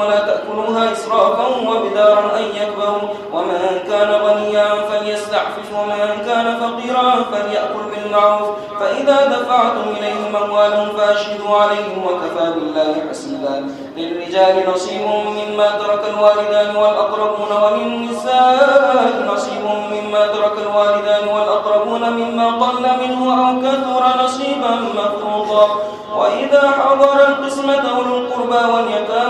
ولا تأكلوها إسرافا وبدارا أن يكبروا ومن كان غنيا فليستعفف ومن كان فقيرا فليأكل بالمعروف فإذا دفعتم إليهم أموالهم فأشهدوا عليهم وكفى بالله حسيبا للرجال نصيب مما ترك الوالدان والأقربون وللنساء نصيب مما ترك الوالدان والأقربون مما قل منه أو كثر نصيبا مفروضا وإذا حضر القسمة أولو القربى واليتامى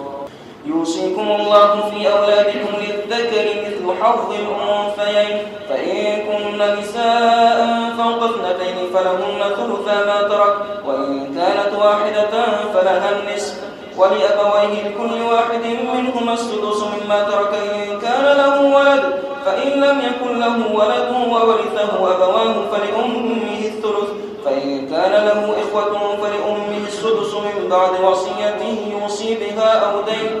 يوصيكم الله في أولادكم للذكر مثل حظ الأنثيين. فإن كن نساء فوق اثنتين فلهن ثلثا ما ترك وإن كانت واحدة فلها النصف. ولأبويه لكل واحد منهما السدس مما ترك. إن كان له ولد فإن لم يكن له ولد وورثه أبواه فلأمه الثلث. فإن كان له إخوة فلأمه السدس من بعد وصية يوصي بها أو دين.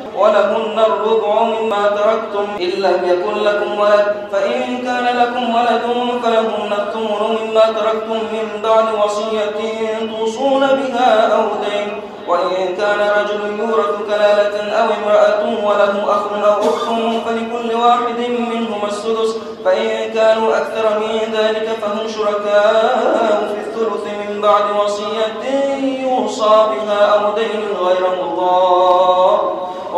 ولهن الربع مما تركتم إن لم يكن لكم ولد فإن كان لكم ولد فلهن الثمن مما تركتم من بعد وصية توصون بها أو دين وإن كان رجل يورث كلالة أو امرأة وله أخ أو أخت فلكل واحد منهما السدس فإن كانوا أكثر من ذلك فهم شركاء في الثلث من بعد وصية يوصى بها أو دين غير مضار.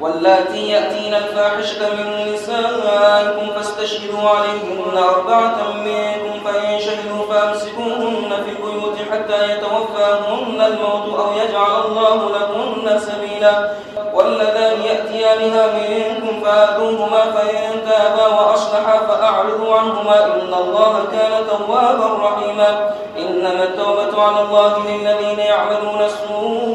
واللاتي يأتين الفاحشة من نسائكم فاستشهدوا عليهن أربعة منكم فإن شهدوا فأمسكوهن في البيوت حتى يتوفاهن الموت أو يجعل الله لهن سبيلا. واللذان يأتيانها منكم فآتوهما فإن تابا وأصلحا فأعرضوا عنهما إن الله كان توابا رحيما. إنما التوبة على الله للذين يعملون السوء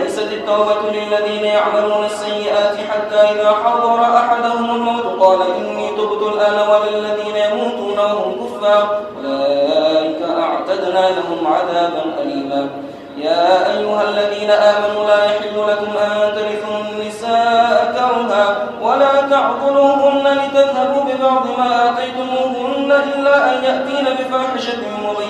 وليست التوبة للذين يعملون السيئات حتى إذا حضر أحدهم الموت قال إني تبت الآن وللذين يموتون وهم كفار. أولئك أعتدنا لهم عذابا أليما. يا أيها الذين آمنوا لا يحل لكم أن ترثوا النساء كرها ولا تعضلوهن لتذهبوا ببعض ما آتيتموهن إلا أن يأتين بفاحشة مبينة.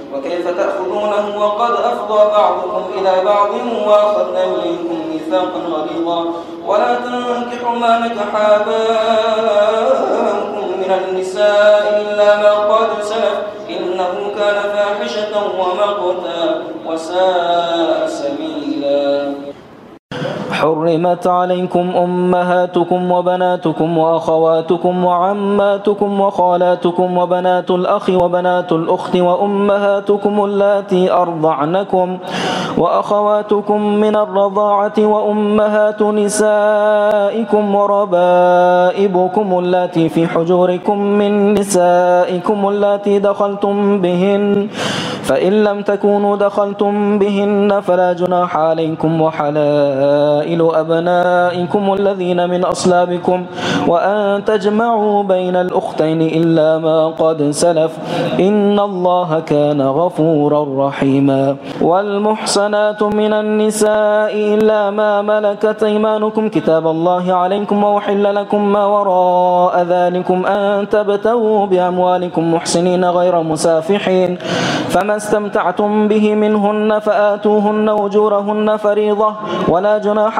وكيف تأخذونه وقد أفضى بعضكم إلى بعض وأخذنا منكم ميثاقا غليظا. ولا تنكحوا ما نكح آباؤكم من النساء إلا ما قد سلف. إنه كان فاحشة ومقتا وساء حرمت عليكم أمهاتكم وبناتكم وأخواتكم وعماتكم وخالاتكم وبنات الأخ وبنات الأخت وأمهاتكم اللاتي أرضعنكم وأخواتكم من الرضاعة وأمهات نسائكم وربائبكم اللاتي في حجوركم من نسائكم اللاتي دخلتم بهن فإن لم تكونوا دخلتم بهن فلا جناح عليكم وحلائل أبنائكم الذين من أصلابكم وأن تجمعوا بين الأختين إلا ما قد سلف. إن الله كان غفورا رحيما. والمحصنات من النساء إلا ما ملكت أيمانكم كتاب الله عليكم وأحل لكم ما وراء ذلكم أن تبتغوا بأموالكم محسنين غير مسافحين. فما استمتعتم به منهن فآتوهن أجورهن فريضة ولا جناح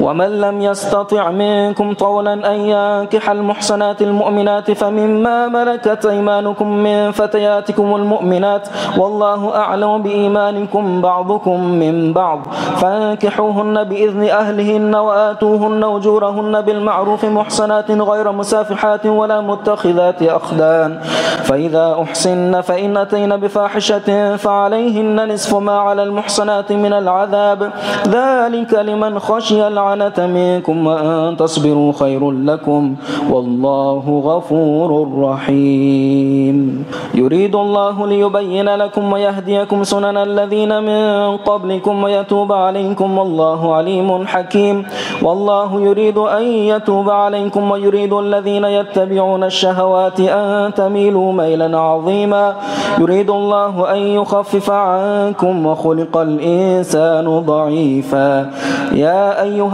ومن لم يستطع منكم طولا أن ينكح المحصنات المؤمنات فمما ملكت أيمانكم من فتياتكم المؤمنات والله أعلم بإيمانكم بعضكم من بعض فانكحوهن بإذن أهلهن وآتوهن أجورهن بالمعروف محصنات غير مسافحات ولا متخذات أخدان فإذا أحسن فإن أتين بفاحشة فعليهن نصف ما على المحصنات من العذاب ذلك لمن خشي العذاب العنة منكم وأن تصبروا خير لكم والله غفور رحيم. يريد الله ليبين لكم ويهديكم سنن الذين من قبلكم ويتوب عليكم والله عليم حكيم. والله يريد أن يتوب عليكم ويريد الذين يتبعون الشهوات أن تميلوا ميلا عظيما. يريد الله أن يخفف عنكم وخلق الإنسان ضعيفا. يا أيها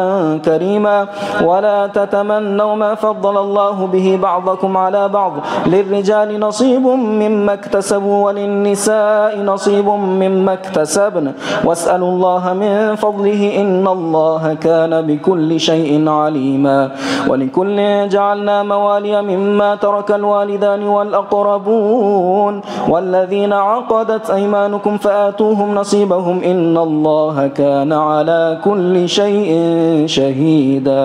كريما ولا تتمنوا ما فضل الله به بعضكم على بعض للرجال نصيب مما اكتسبوا وللنساء نصيب مما اكتسبن واسألوا الله من فضله إن الله كان بكل شيء عليما ولكل جعلنا موالي مما ترك الوالدان والأقربون والذين عقدت أيمانكم فآتوهم نصيبهم إن الله كان على كل شيء شهيدا.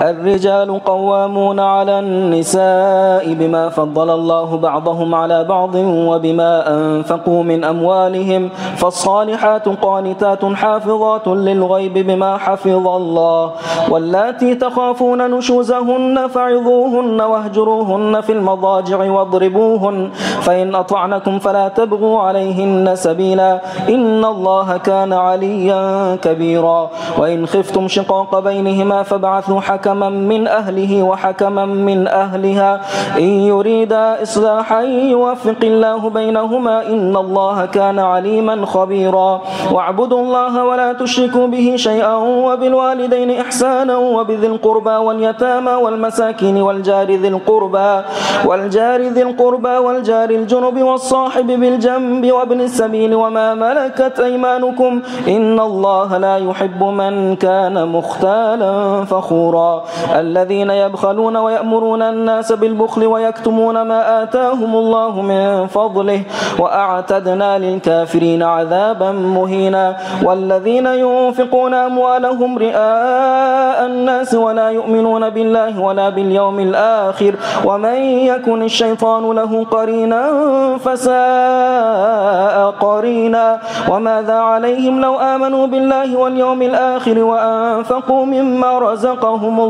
الرجال قوامون على النساء بما فضل الله بعضهم على بعض وبما أنفقوا من أموالهم. فالصالحات قانتات حافظات للغيب بما حفظ الله. واللاتي تخافون نشوزهن فعظوهن واهجروهن في المضاجع واضربوهن. فإن أطعنكم فلا تبغوا عليهن سبيلا. إن الله كان عليا كبيرا. وإن خفتم شقاق بينهما فابعثوا حكما من أهله وحكما من أهلها. إن يريدا إصلاحا يوفق الله بينهما إن الله كان عليما خبيرا. واعبدوا الله ولا تشركوا به شيئا وبالوالدين إحسانا وبذي القربى واليتامى والمساكين والجار ذي القربى والجار ذي القربى والجار الجنب والصاحب بالجنب وابن السبيل وما ملكت أيمانكم إن الله لا يحب من كان مختالا فخورا. الذين يبخلون ويأمرون الناس بالبخل ويكتمون ما آتاهم الله من فضله وأعتدنا للكافرين عذابا مهينا والذين ينفقون أموالهم رئاء الناس ولا يؤمنون بالله ولا باليوم الآخر ومن يكن الشيطان له قرينا فساء قرينا وماذا عليهم لو آمنوا بالله واليوم الآخر وأنفقوا مما رزقهم الله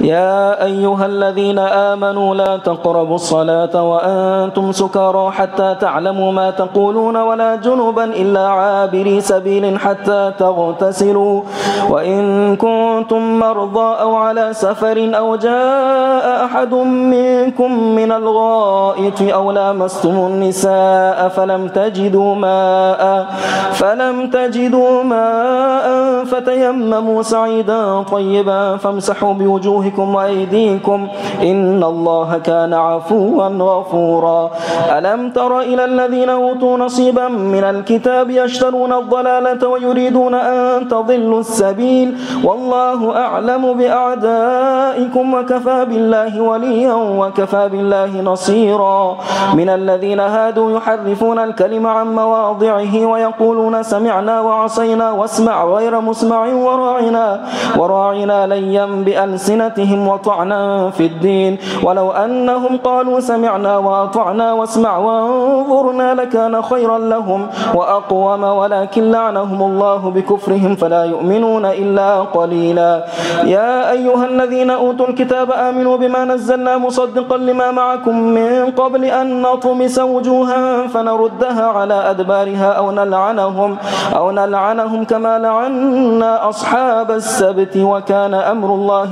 يا أيها الذين آمنوا لا تقربوا الصلاة وأنتم سكارى حتى تعلموا ما تقولون ولا جنبا إلا عابري سبيل حتى تغتسلوا. وإن كنتم مرضى أو على سفر أو جاء أحد منكم من الغائط أو لامستم النساء فلم تجدوا ماء فلم تجدوا ماء فتيمموا سعيدا طيبا فامسحوا بوجوهكم وأيديكم إن الله كان عفوا غفورا. ألم تر إلى الذين أوتوا نصيبا من الكتاب يشترون الضلالة ويريدون أن تضلوا السبيل؟ والله أعلم بأعدائكم وكفى بالله وليا وكفى بالله نصيرا. من الذين هادوا يحرفون الكلم عن مواضعه ويقولون سمعنا وعصينا واسمع غير مسمع وراعنا وراعنا ليا بألسنتهم وطعنا في الدين. ولو أنهم قالوا سمعنا وأطعنا واسمع وانظرنا لكان خيرا لهم وأقوم. ولكن لعنهم الله بكفرهم فلا يؤمنون إلا قليلا. يا أيها الذين أوتوا الكتاب آمنوا بما نزلنا مصدقا لما معكم من قبل أن نطمس وجوها فنردها على أدبارها أو نلعنهم أو نلعنهم كما لعنا أصحاب السبت. وكان أمر الله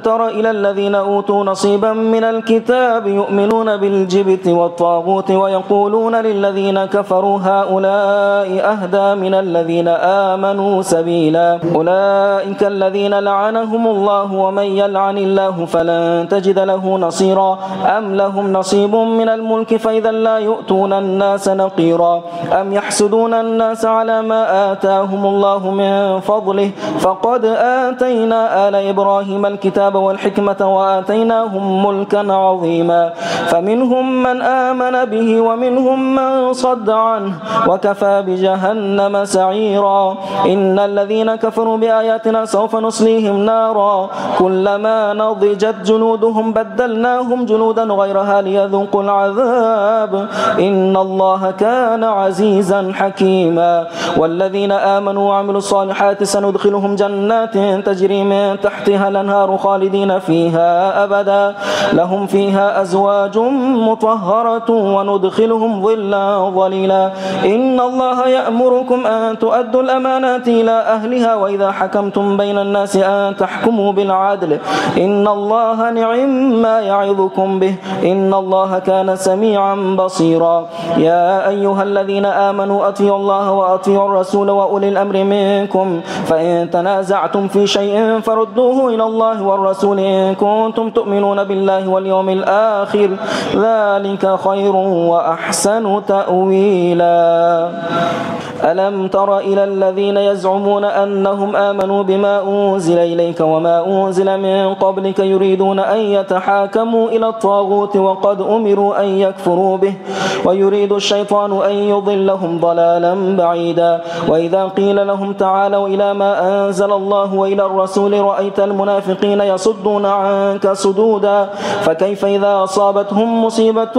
تر إلى الذين أوتوا نصيبا من الكتاب يؤمنون بالجبت والطاغوت ويقولون للذين كفروا هؤلاء أهدى من الذين آمنوا سبيلا. أولئك الذين لعنهم الله ومن يلعن الله فلن تجد له نصيرا. أم لهم نصيب من الملك فإذا لا يؤتون الناس نقيرا. أم يحسدون الناس على ما آتاهم الله من فضله. فقد آتينا آل إبراهيم الكتاب والحكمة وآتيناهم ملكا عظيما. فمنهم من آمن به ومنهم من صد عنه وكفى بجهنم سعيرا. إن الذين كفروا بآياتنا سوف نصليهم نارا. كلما نضجت جلودهم بدلناهم جلودا غيرها ليذوقوا العذاب. إن الله كان عزيزا حكيما. والذين آمنوا وعملوا الصالحات سندخلهم جنات تجري من تحتها الأنهار خالدين فيها أبدا. لهم فيها أزواج مطهرة وندخلهم ظلا ظليلا. إن الله يأمركم أن تؤدوا الأمانات إلى أهلها وإذا حكمتم بين الناس أن تحكموا بالعدل. إن الله نعم ما يعظكم به. إن الله كان سميعا بصيرا. يا أيها الذين آمنوا أطيعوا الله وأطيعوا الرسول وأولي الأمر منكم. فإن تنازعتم في شيء فردوه إلى الله والرسول إن كنتم تؤمنون بالله واليوم الآخر ذلك خير وأحسن تأويلا. ألم تر إلى الذين يزعمون أنهم آمنوا بما أنزل إليك وما أنزل من قبلك يريدون أن يتحاكموا إلى الطاغوت وقد أمروا أن يكفروا به ويريد الشيطان أن يضلهم ضلالا بعيدا. وإذا قيل لهم تعالوا إلى ما أنزل الله وإلى الرسول رأيت المنافقين يصدون عنك صدودا فكيف إذا أصابتهم مصيبة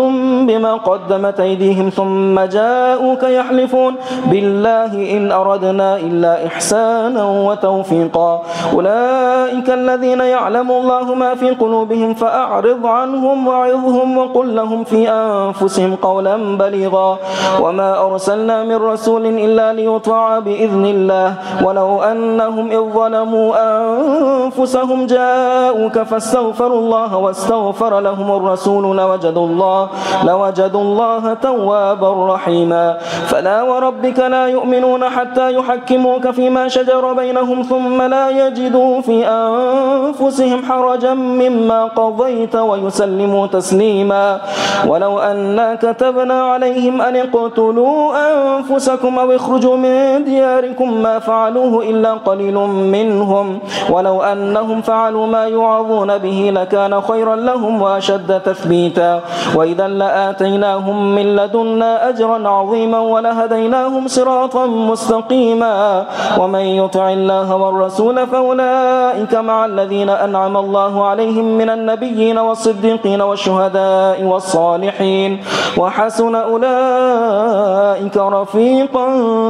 بما قدمت أيديهم ثم جاءوك يحلفون بالله إن أردنا إلا إحسانا وتوفيقا أولئك الذين يعلم الله ما في قلوبهم فأعرض عنهم وعظهم وقل لهم في أنفسهم قولا بليغا وما أرسلنا من رسول إلا ليطاع بإذن الله ولو أنهم إذ ظلموا أنفسهم جاءوك فاستغفروا الله واستغفر لهم الرسول لوجدوا الله لوجدوا الله توابا رحيما. فلا وربك لا يؤمنون حتى يحكموك فيما شجر بينهم ثم لا يجدوا في أنفسهم حرجا مما قضيت ويسلموا تسليما. ولو أنا كتبنا عليهم أن اقتلوا أنفسكم أو اخرجوا من دياركم ما فعلوه إلا قليل منهم. ولو أنهم فعلوا ما يوعظون به لكان خيرا لهم وأشد تثبيتا. وإذا لآتيناهم من لدنا أجرا عظيما ولهديناهم صراطا مستقيما. ومن يطع الله والرسول فأولئك مع الذين أنعم الله عليهم من النبيين والصديقين والشهداء والصالحين. وحسن أولئك رفيقا.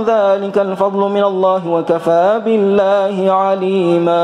ذلك الفضل من الله وكفى بالله عليما.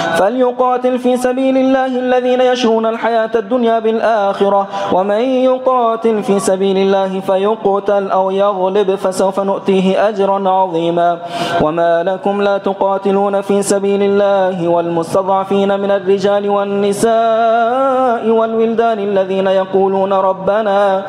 فليقاتل في سبيل الله الذين يشرون الحياة الدنيا بالآخرة ومن يقاتل في سبيل الله فيقتل أو يغلب فسوف نؤتيه أجرا عظيما. وما لكم لا تقاتلون في سبيل الله والمستضعفين من الرجال والنساء والولدان الذين يقولون ربنا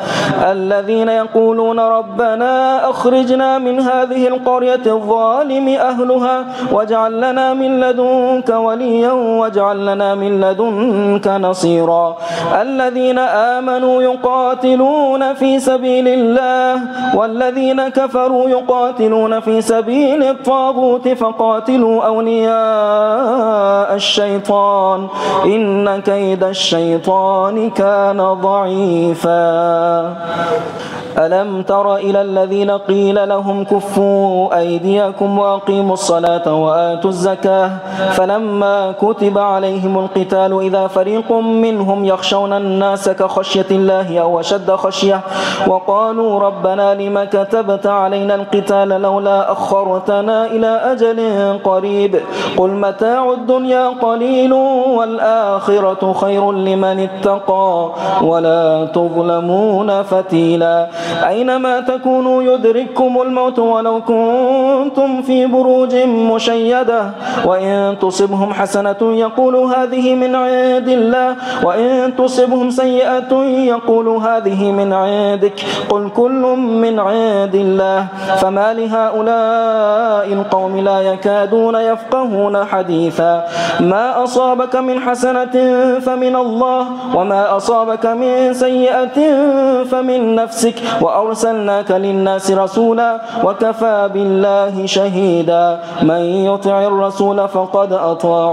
الذين يقولون ربنا أخرجنا من هذه القرية الظالم أهلها واجعل لنا من لدنك وليا واجعل لنا من لدنك نصيرا. الذين آمنوا يقاتلون في سبيل الله والذين كفروا يقاتلون في سبيل الطاغوت فقاتلوا أولياء الشيطان. إن كيد الشيطان كان ضعيفا. ألم تر إلى الذين قيل لهم كفوا أيديكم وأقيموا الصلاة وآتوا الزكاة؟ فلما كتب عليهم القتال إذا فريق منهم يخشون الناس كخشية الله أو أشد خشية وقالوا ربنا لم كتبت علينا القتال لولا أخرتنا إلى أجل قريب قل متاع الدنيا قليل والآخرة خير لمن اتقى ولا تظلمون فتيلا أينما تكونوا يدرككم الموت ولو كنتم في بروج مشيدة وإن تصبهم حسنة يقول هذه من عند الله وإن تصبهم سيئة يقول هذه من عندك. قل كل من عند الله. فما لهؤلاء القوم لا يكادون يفقهون حديثا. ما أصابك من حسنة فمن الله وما أصابك من سيئة فمن نفسك. وأرسلناك للناس رسولا وكفى بالله شهيدا. من يطع الرسول فقد أطاع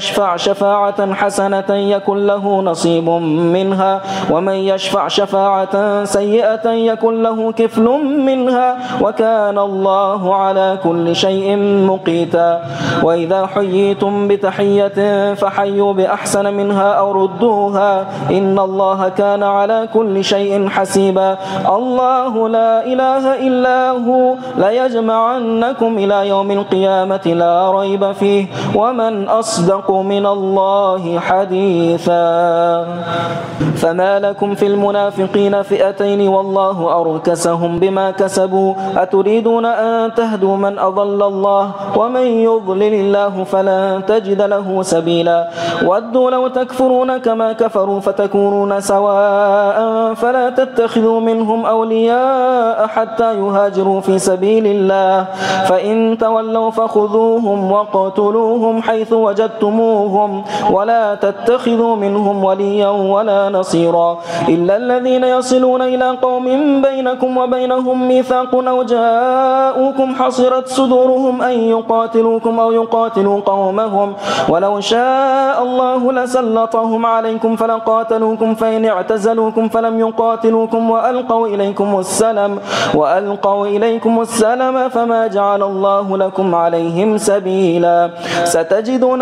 يشفع شفاعة حسنة يكن له نصيب منها ومن يشفع شفاعة سيئة يكن له كفل منها وكان الله على كل شيء مقيتا. وإذا حييتم بتحية فحيوا بأحسن منها أو ردوها إن الله كان على كل شيء حسيبا. الله لا إله إلا هو ليجمعنكم إلى يوم القيامة لا ريب فيه ومن أصدق من الله حديثا. فما لكم في المنافقين فئتين والله أركسهم بما كسبوا. أتريدون أن تهدوا من أضل الله؟ ومن يضلل الله فلن تجد له سبيلا. ودوا لو تكفرون كما كفروا فتكونون سواء فلا تتخذوا منهم أولياء حتى يهاجروا في سبيل الله. فإن تولوا فخذوهم وقتلوهم حيث وجدتموهم ولا تتخذوا منهم وليا ولا نصيرا إلا الذين يصلون إلى قوم بينكم وبينهم ميثاق أو جاءوكم حصرت صدورهم أن يقاتلوكم أو يقاتلوا قومهم ولو شاء الله لسلطهم عليكم فلقاتلوكم فإن اعتزلوكم فلم يقاتلوكم وألقوا إليكم السلم وألقوا إليكم السلم فما جعل الله لكم عليهم سبيلا ستجدون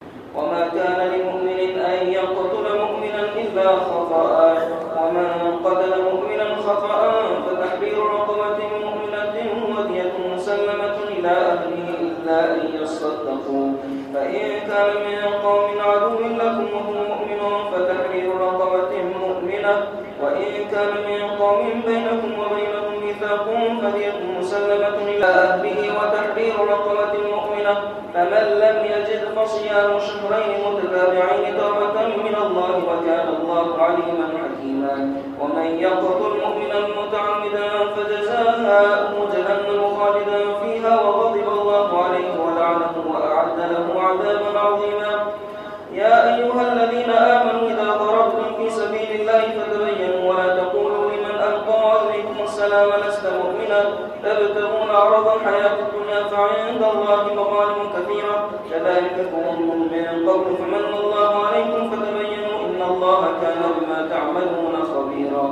أن يصدقوا فإن كان من قوم عدو لكم وهو مؤمن فتحرير رقبة مؤمنة. وإن كان من قوم بينكم وبينهم ميثاق فدية مسلمة إلى أهله وتحرير رقبة مؤمنة. فمن لم يجد فصيام شهرين متتابعين توبة من الله وكان الله عليما حكيما. ومن يقتل مؤمنا متعمدا فجزاؤه جهنم خالدا. له عذابا عظيما يا أيها الذين آمنوا إذا ضربتم في سبيل الله فتبينوا ولا تقولوا لمن ألقى إليكم السلام لست مؤمنا. تبتغون عرض الحياة الدنيا فعند الله مظالم كثيرة. كذلك كنتم من قبل فمن الله عليكم فتبينوا إن الله كان بما تعملون خبيرا.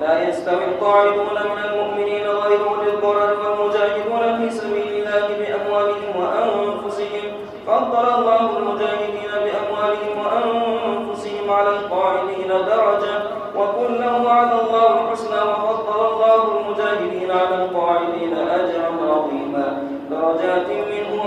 لا يستوي القاعدون من المؤمنين غير أولي الضرر والمجاهدون في سبيل على القاعدين درجة وكلا وعد الله الحسنى وفضل الله المجاهدين على القاعدين أجرا عظيما. درجات منه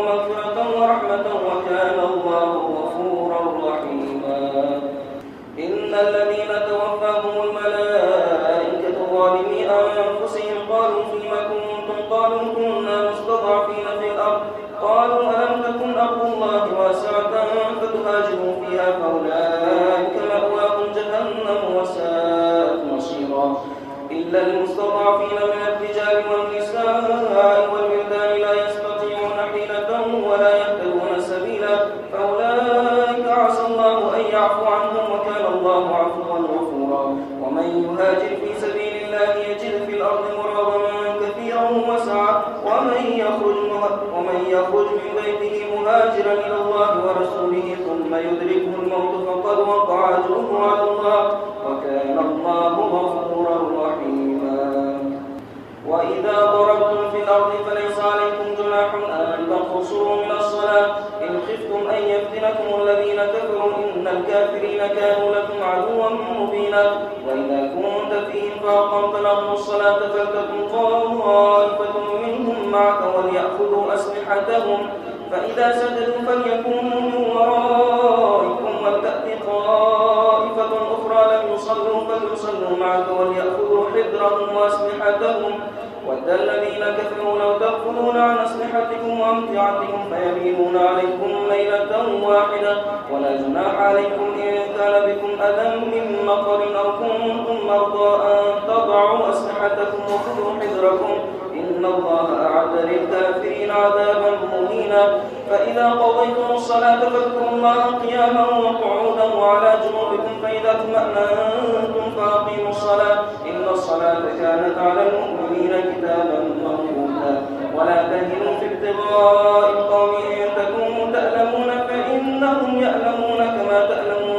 طائفة منهم معك وليأخذوا أسلحتهم. فإذا سجدوا فليكونوا من ورائكم ولتأتي طائفة أخرى لم يصلوا فليصلوا معك وليأخذوا حذرهم وأسلحتهم. ود الذين كفروا لو تغفلون عن أسلحتكم وأمتعتكم فيميلون عليكم ليلة واحدة ولا جناح عليكم كان بكم أذى من مطر أو كنتم مرضى أن تضعوا أسلحتكم وخذوا حذركم إن الله أعد للكافرين عذابا مهينا فإذا قضيتم الصلاة فاذكروا الله قياما وقعودا وعلى جنوبكم فإذا اطمأنتم فأقيموا الصلاة إن الصلاة كانت على المؤمنين كتابا موقوتا ولا تهنوا في ابتغاء القوم إن تكونوا تألمون فإنهم يألمون كما تألمون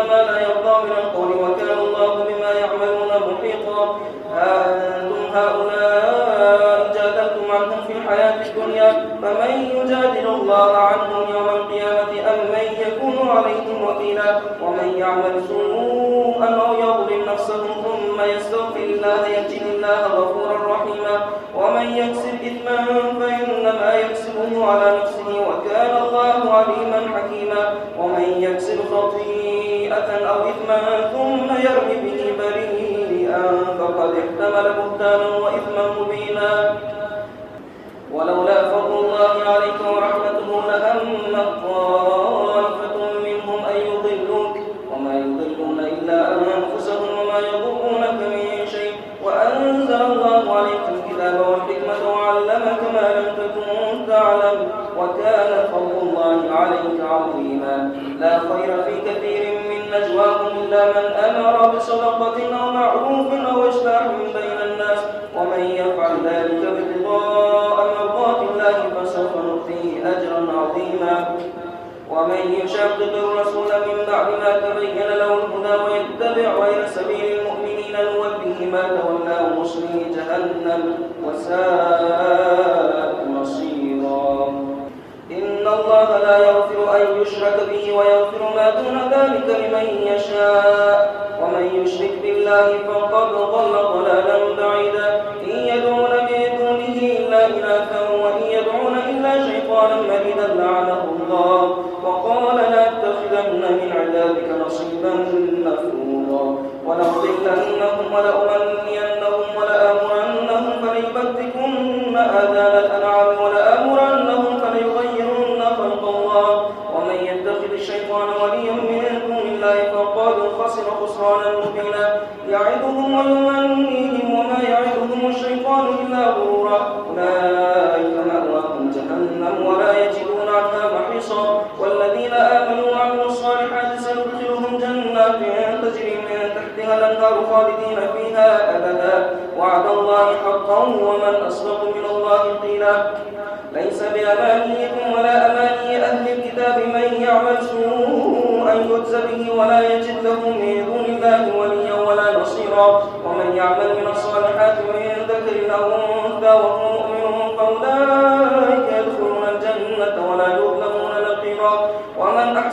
يبيتون ما لا يرضى من فقد احتمل بهتانا وإثما مبينا. ولولا فضل الله عليك ورحمته لهم طائفة منهم أن يضلوك. وما يضلون إلا أنفسهم وما يضرونك من شيء. وأنزل الله عليك الكتاب والحكمة وعلمك ما لم تكن تعلم. وكان فضل الله عليك عظيما. لا خير في كثير من نجواهم إلا من أمر بصدقة أو معروف أو إصلاح بين الناس ومن يفعل ذلك ابتغاء مرضات الله فسوف نؤتيه أجرا عظيما. ومن يشاقق الرسول من بعد ما تبين له الهدى ويتبع غير سبيل المؤمنين نوله ما تولى ونصله جهنم وساءت مصيرا الله لا يغفر أن يشرك به ويغفر ما دون ذلك لمن يشاء. ومن يشرك بالله فقد ضل ضلالا بعيدا. إن يدعون من دونه إلا إناثا وإن يدعون إلا شيطانا مريدا لعنه الله. وقال لأتخذن من عذابك نصيبا مفروضا ولأضلنهم ولأمنينهم. والذين آمنوا وعملوا الصالحات سندخلهم جنات تجري من تحتها الأنهار خالدين فيها أبدا. وعد الله حقا ومن أصدق من الله قيلا. ليس بأمانيكم ولا أماني أهل الكتاب من يعمل سوءا يجز به ولا يجد له من دون الله وليا ولا نصيرا. ومن يعمل من الصالحات من ذكر أو أنثى وهو مؤمن فأولئك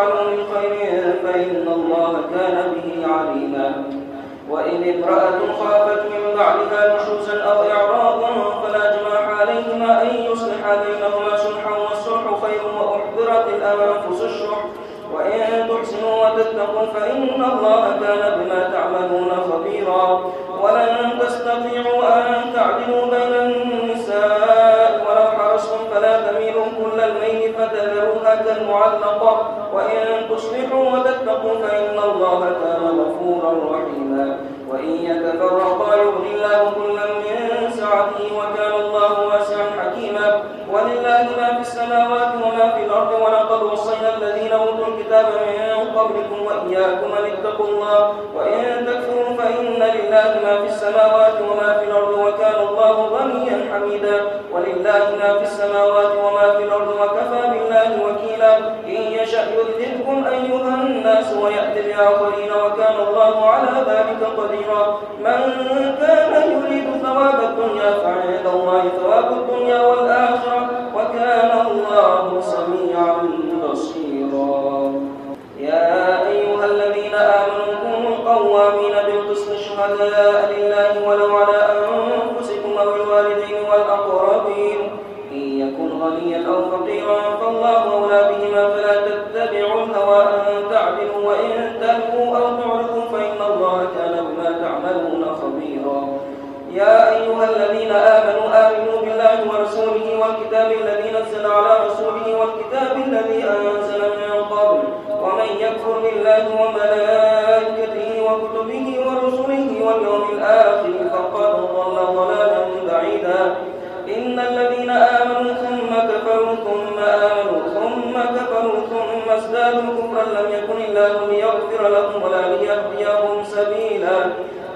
تفعلوا من خير فإن الله كان به عليما. وإن امرأة خافت من بعدها نشوزا أو إعراضا فلا جناح عليهما أن يصلح بينهما صلحا والصلح خير وأحضرت الأنفس الشح. وإن تحسنوا وتتقوا فإن الله كان بما تعملون خبيرا. ولن تستطيعوا أن تعدلوا بين النساء ولو حرصتم فلا تميلوا كل الميل فتذروها كالمعلقة. وإن تصلحوا وتتقوا فإن الله كان غفورا رحيما. وإن يتفرقا يغني الله كلا من سعته وكان الله واسعا حكيما. ولله ما في السماوات وما في الأرض ولقد وصينا الذين أوتوا الكتاب من قبلكم وإياكم أن اتقوا الله. وإن تكفروا فإن لله ما في السماوات وما في الأرض وكان الله غنيا حميدا. ولله ما في السماوات بآخرين وكان الله على ذلك قديرا. من كان يريد ثواب الدنيا فعند الله ثواب الدنيا والآخرة وكان الله سميعا بصيرا. يا أيها الذين آمنوا كونوا قوامين بالقسط شهداء لله ولو على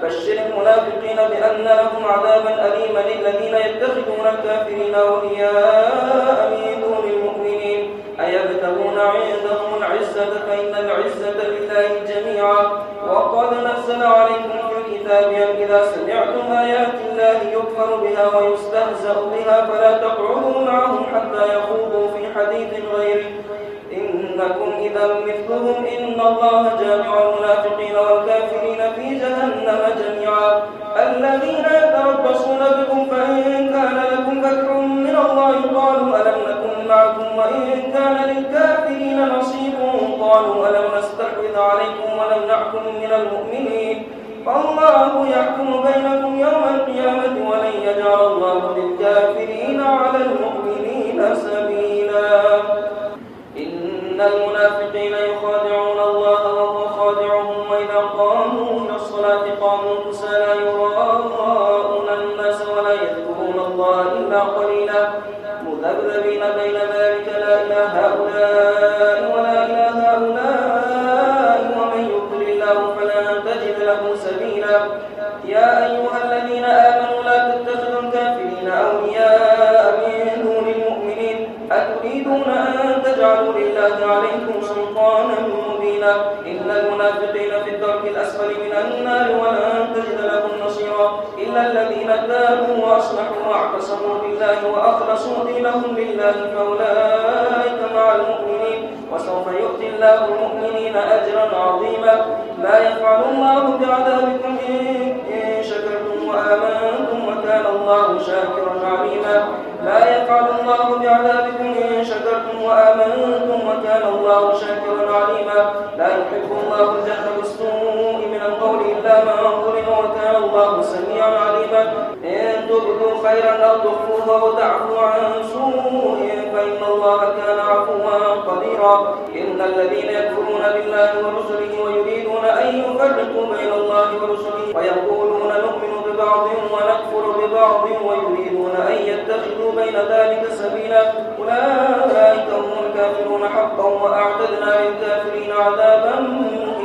بشر المنافقين بأن لهم عذابا أليما الذين يتخذون الكافرين أولياء من دون المؤمنين. أيبتغون عندهم العزة فإن العزة لله جميعا. وقد نزل عليكم في الكتاب أن إذا سمعتم آيات الله يكفر بها ويستهزأ بها فلا تقعدوا معهم حتى يخوضوا في حديث غيره. إنكم إذا مثلهم إن الله جامع المنافقين والكافرين في جهنم جميعا. الذين يتربصون بكم فإن كان لكم فتح من الله قالوا ألم نكن معكم وإن كان للكافرين نصيب قالوا ألم نستحوذ عليكم ونمنعكم من المؤمنين. فالله يحكم بينكم يوم القيامة ولن يجعل الله للكافرين على المؤمنين سبيلا إن المنافقين يخادعون. بالله وأخلصوا دينهم لله فأولئك مع المؤمنين وسوف يؤتي الله المؤمنين أجرا عظيما. ما يفعل الله بعذابكم إن شكرتم وآمنتم وكان الله شاكرا عليما. ما يفعل الله بعذابكم إن شكرتم وآمنتم وكان الله شاكرا عليما. لا يحب الله الجهر بالسوء إلا من ظلم وكان الله سميعا عليما. إن تبدوا خيرا أو تخفوه وتعفوا عن سوء فإن الله كان عفوا قديرا. إن الذين يكفرون بالله ورسله ويريدون أن يفرقوا بين الله ورسله ويقولون نؤمن ببعض ونكفر ببعض ويريدون أن يتخذوا بين ذلك سبيلا. أولئك هم الكافرون حقا وأعتدنا للكافرين عذابا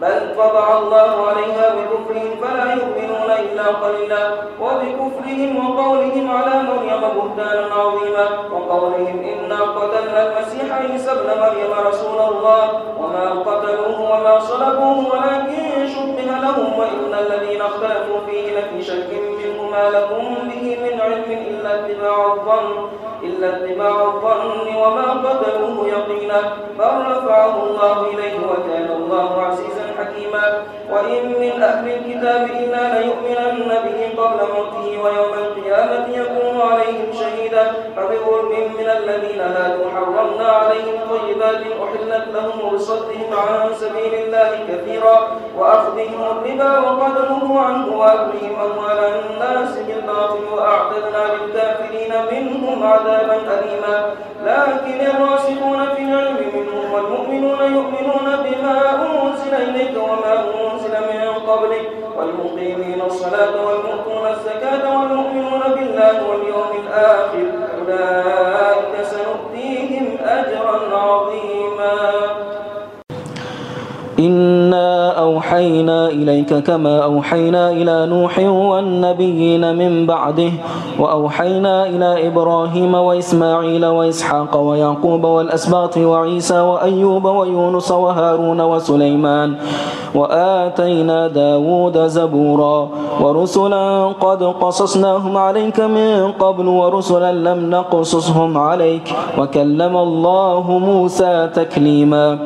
بل طبع الله عليها بكفرهم فلا يؤمنون إلا قليلا وبكفرهم وقولهم على مريم بهتانا عظيما وقولهم إنا قتلنا المسيح عيسى ابن مريم رسول الله وما قتلوه وما صلبوه ولكن شبه لهم وإن الذين اختلفوا فيه لفي شك منه ما لهم به من علم إلا اتباع الظن إلا اتباع الظن وما قتلوه يقينا بل رفعه الله إليه وكان الله عزيزا حكيما وإن من أهل الكتاب إلا ليؤمنن به قبل موته ويوم القيامة يكون عليهم شهيدا. فبظلم من الذين هادوا حرمنا عليهم طيبات أحلت لهم وبصدهم عن سبيل الله كثيرا. وأخذهم الربا وقد نهوا عنه وأكلهم أموال الناس بالباطل وأعتدنا للكافرين منهم عذابا أليما. لكن الراسخون في العلم منهم والمؤمنون يؤمنون بما أنزل إليك وما أنزل من قبلك والمقيمين الصلاة والمؤتون الزكاة والمؤمنون بالله واليوم الآخر. أولئك سنؤتيهم أجرا عظيما. إنا أوحينا إليك كما أوحينا إلى نوح والنبيين من بعده وأوحينا إلى إبراهيم وإسماعيل وإسحاق ويعقوب والأسباط وعيسى وأيوب ويونس وهارون وسليمان وآتينا داود زبورا ورسلا قد قصصناهم عليك من قبل ورسلا لم نقصصهم عليك وكلم الله موسى تكليما.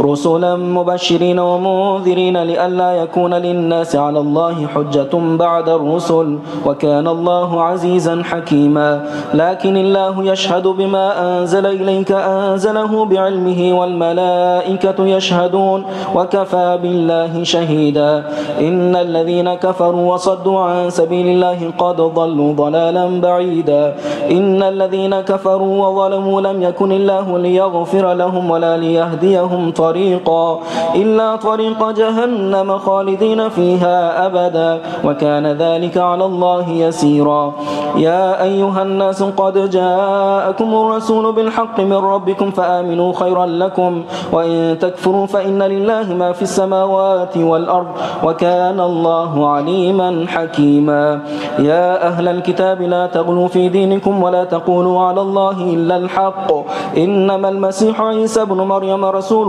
رسلا مبشرين ومنذرين لئلا يكون للناس على الله حجة بعد الرسل وكان الله عزيزا حكيما. لكن الله يشهد بما أنزل إليك أنزله بعلمه والملائكة يشهدون وكفى بالله شهيدا. إن الذين كفروا وصدوا عن سبيل الله قد ضلوا ضلالا بعيدا. إن الذين كفروا وظلموا لم يكن الله ليغفر لهم ولا ليهديهم طريقا طريقا إلا طريق جهنم خالدين فيها أبدا وكان ذلك على الله يسيرا. يا أيها الناس قد جاءكم الرسول بالحق من ربكم فآمنوا خيرا لكم وإن تكفروا فإن لله ما في السماوات والأرض وكان الله عليما حكيما. يا أهل الكتاب لا تغلوا في دينكم ولا تقولوا على الله إلا الحق إنما المسيح عيسى بن مريم رسول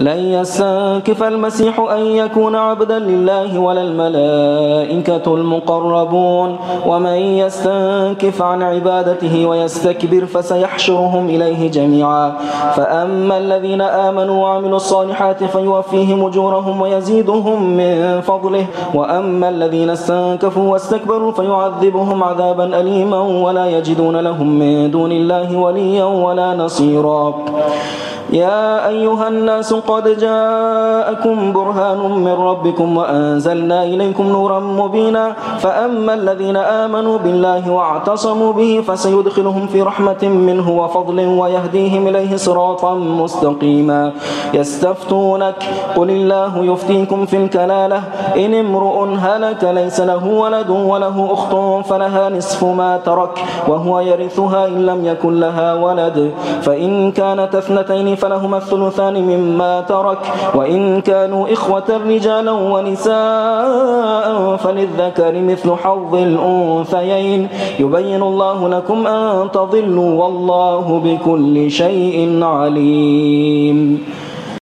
لن يستنكف المسيح أن يكون عبدا لله ولا الملائكة المقربون. ومن يستنكف عن عبادته ويستكبر فسيحشرهم إليه جميعا. فأما الذين آمنوا وعملوا الصالحات فيوفيهم أجورهم ويزيدهم من فضله. وأما الذين استنكفوا واستكبروا فيعذبهم عذابا أليما ولا يجدون لهم من دون الله وليا ولا نصيرا. يا أيها الناس قد جاءكم برهان من ربكم وأنزلنا إليكم نورا مبينا فأما الذين آمنوا بالله واعتصموا به فسيدخلهم في رحمة منه وفضل ويهديهم إليه صراطا مستقيما. يستفتونك قل الله يفتيكم في الكلالة إن امرؤ هلك ليس له ولد وله أخت فلها نصف ما ترك وهو يرثها إن لم يكن لها ولد فإن كانت اثنتين فلهما الثلثان مما ترك. وإن كانوا إخوة رجالا ونساء فللذكر مثل حظ الأنثيين. يبين الله لكم أن تضلوا والله بكل شيء عليم.